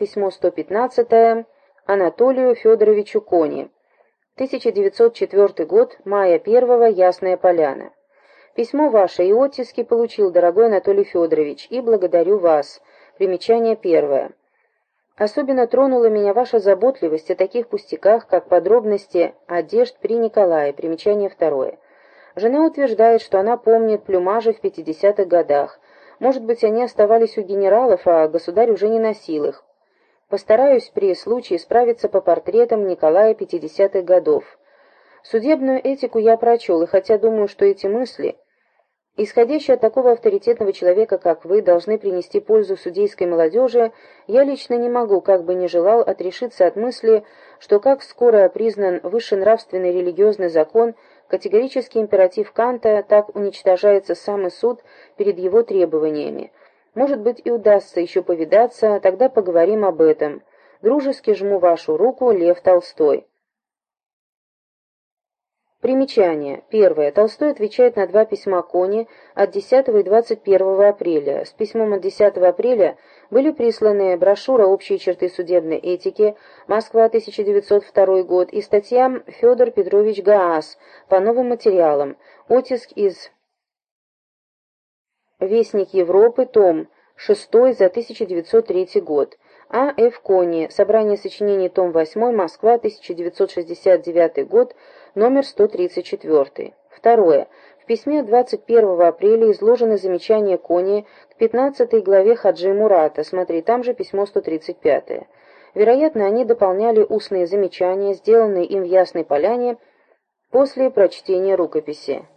письмо 115 Анатолию Федоровичу Кони. 1904 год, мая 1 Ясная Поляна. Письмо ваше и оттиски получил, дорогой Анатолий Федорович, и благодарю вас. Примечание первое. Особенно тронула меня ваша заботливость о таких пустяках, как подробности одежд при Николае. Примечание второе. Жена утверждает, что она помнит плюмажи в 50-х годах. Может быть, они оставались у генералов, а государь уже не носил их. Постараюсь при случае справиться по портретам Николая 50-х годов. Судебную этику я прочел, и хотя думаю, что эти мысли, исходящие от такого авторитетного человека, как вы, должны принести пользу судейской молодежи, я лично не могу, как бы ни желал, отрешиться от мысли, что как скоро признан высший нравственный религиозный закон, категорический императив Канта, так уничтожается самый суд перед его требованиями. Может быть, и удастся еще повидаться, тогда поговорим об этом. Дружески жму вашу руку, Лев Толстой. Примечание. Первое. Толстой отвечает на два письма Кони от 10 и 21 апреля. С письмом от 10 апреля были присланы брошюра «Общие черты судебной этики», Москва, 1902 год, и статья «Федор Петрович Гаас» по новым материалам, оттиск из Вестник Европы, том 6 за 1903 год. А. Ф. Кони. Собрание сочинений, том 8, Москва, 1969 год, номер 134. Второе. В письме 21 апреля изложены замечания Кони к 15 главе Хаджи Мурата, смотри, там же письмо 135. Вероятно, они дополняли устные замечания, сделанные им в Ясной Поляне после прочтения рукописи.